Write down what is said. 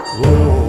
Whoa.